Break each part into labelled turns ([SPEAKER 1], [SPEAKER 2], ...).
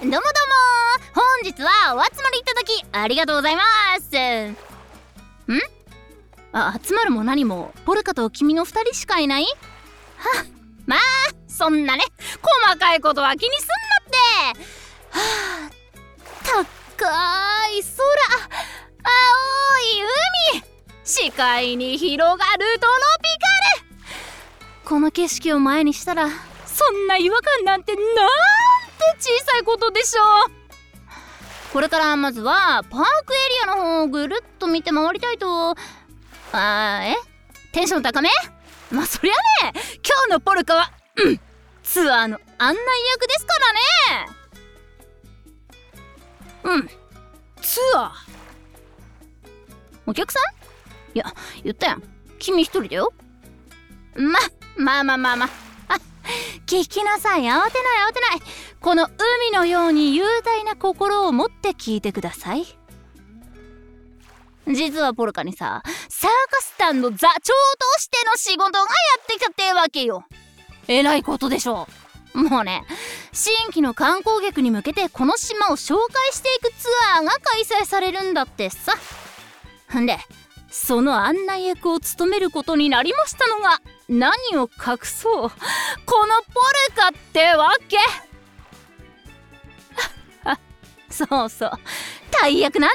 [SPEAKER 1] どうもどうも本日はお集まりいただきありがとうございます。ん？あ集まるも何もポルカと君の2人しかいない？はまあそんなね細かいことは気にすんなって。はあ高い空青い海視界に広がるトロピカル。この景色を前にしたらそんな違和感なんてなんて小さいことでしょ。うこれからまずはパークエリアの方をぐるっと見て回りたいと。あーえ？テンション高め？まあそりゃね。今日のポルカはうん。ツアーの案内役ですからね。うん。ツアー？お客さん？いや言ったやん。君一人だよ。ままあまあまあまあ。聞きなさい。慌てない慌てない。この海のように雄大な心を持って聞いてください。実はポルカにさサーカス団の座長としての仕事がやってきたってわけよ。えらいことでしょう。もうね新規の観光客に向けてこの島を紹介していくツアーが開催されるんだってさ。んでその案内役を務めることになりましたのが何を隠そう。このポルカってわけ。そうそう。大役なん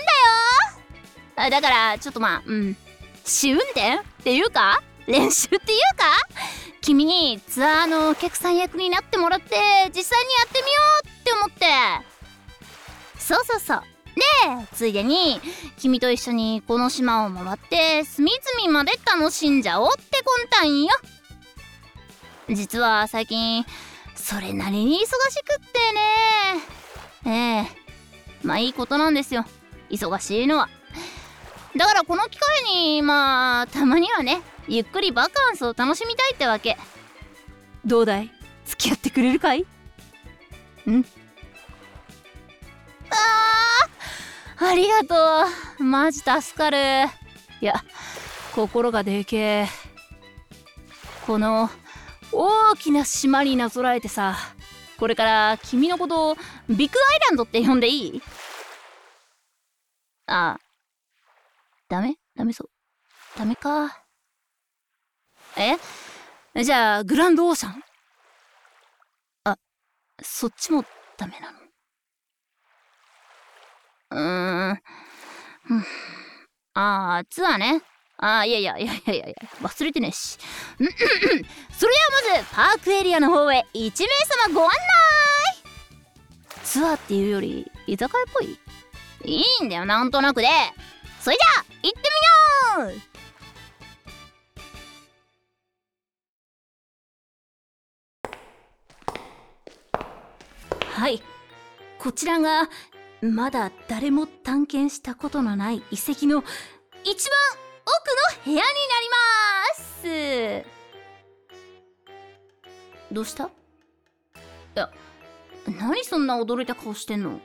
[SPEAKER 1] だよ。だからちょっとまあうん。試運転っていうか練習っていうか君にツアーのお客さん役になってもらって実際にやってみようって思って。そうそうそう。ついでに君と一緒にこの島を回って隅々まで楽しんじゃおうって魂胆よ。実は最近それなりに忙しくってね。ええ。まあいいことなんですよ。忙しいのは。だからこの機会にまあたまにはねゆっくりバカンスを楽しみたいってわけ。どうだい？付き合ってくれるかい？ん。あーありがとう。マジ助かる。いや心がでけえ。この大きな島になぞらえてさこれから君のことをビッグアイランドって呼んでいい？あダメ？ダメそう。ダメか。え？じゃあグランドオーシャン？あそっちもダメなの？うーん。ああツアーね。ああいやいやいやいやいや。忘れてねえし。それではまずパークエリアの方へ。1名様ご案内。ツアーっていうより居酒屋っぽい？いいんだよなんとなくで。それじゃあ行ってみよう。はい。こちらがまだ誰も探検したことのない遺跡の一番奥の部屋になります。どうした？いや何そんな驚いた顔してんの？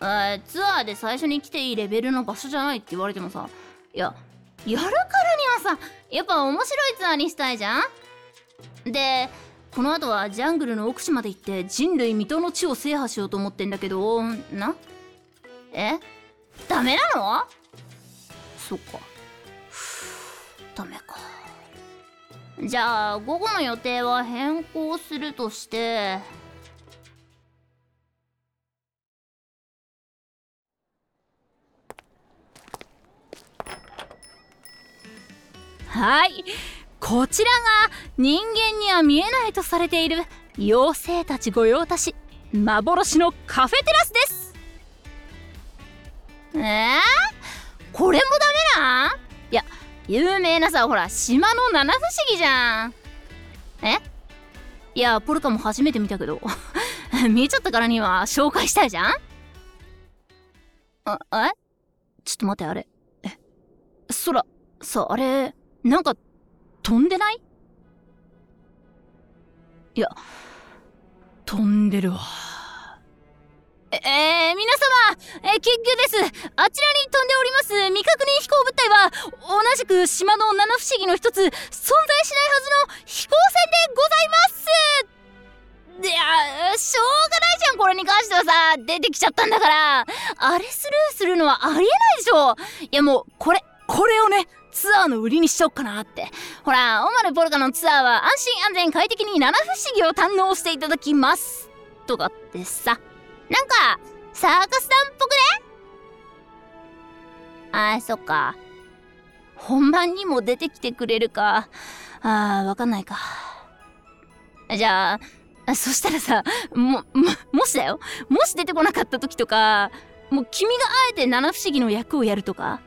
[SPEAKER 1] あツアーで最初に来ていいレベルの場所じゃないって言われてもさ。いややるからにはさやっぱ面白いツアーにしたいじゃん。でこの後はジャングルの奥地まで行って人類未踏の地を制覇しようと思ってんだけどな？え？ダメなの？そっか。ダメか。じゃあ午後の予定は変更するとして。はい。こちらが人間には見えないとされている妖精たち御用達幻のカフェテラスです。えー、これもダメなん？いや有名なさほら島の七不思議じゃん。え？いやポルカも初めて見たけど。見ちゃったからには紹介したいじゃん？あえ？ちょっと待ってあれ。え？空さあれなんか飛んでない？いや飛んでるわ。ええー、皆様、えー、緊急です。あちらに飛んでおります。未確認飛行物体は同じく島の七不思議の一つ存在しないはずの飛行船でございます。いやしょうがないじゃんこれに関してはさ。出てきちゃったんだから。あれスルーするのはありえないでしょ。いやもうこれこれをねツアーの売りにしちゃおっかなって。ほらオマルポルカのツアーは安心安全快適に七不思議を堪能していただきます。とかってさ。なんかサーカス団っぽくね？あーそっか。本番にも出てきてくれるか。あーわかんないか。じゃあそしたらさもももしだよ。もし出てこなかった時とかもう君があえて七不思議の役をやるとか。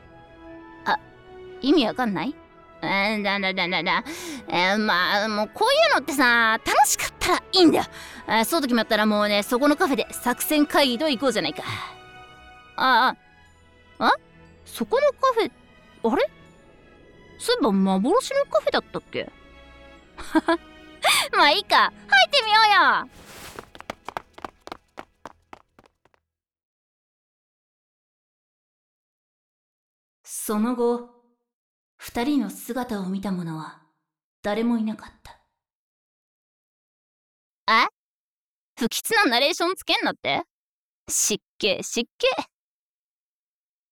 [SPEAKER 1] 意味わかんない？えー、だだだだだ、えー、まあもうこういうのってさ楽しかったらいいんだよ、えー、そうと決まったらもうねそこのカフェで作戦会議と行こうじゃないか。あああ？そこのカフェあれ？そういえば幻のカフェだったっけ？まあいいか。入ってみようよ。その後二人の姿を見た者は誰もいなかった。え？不吉なナレーションつけんなって？失敬失敬。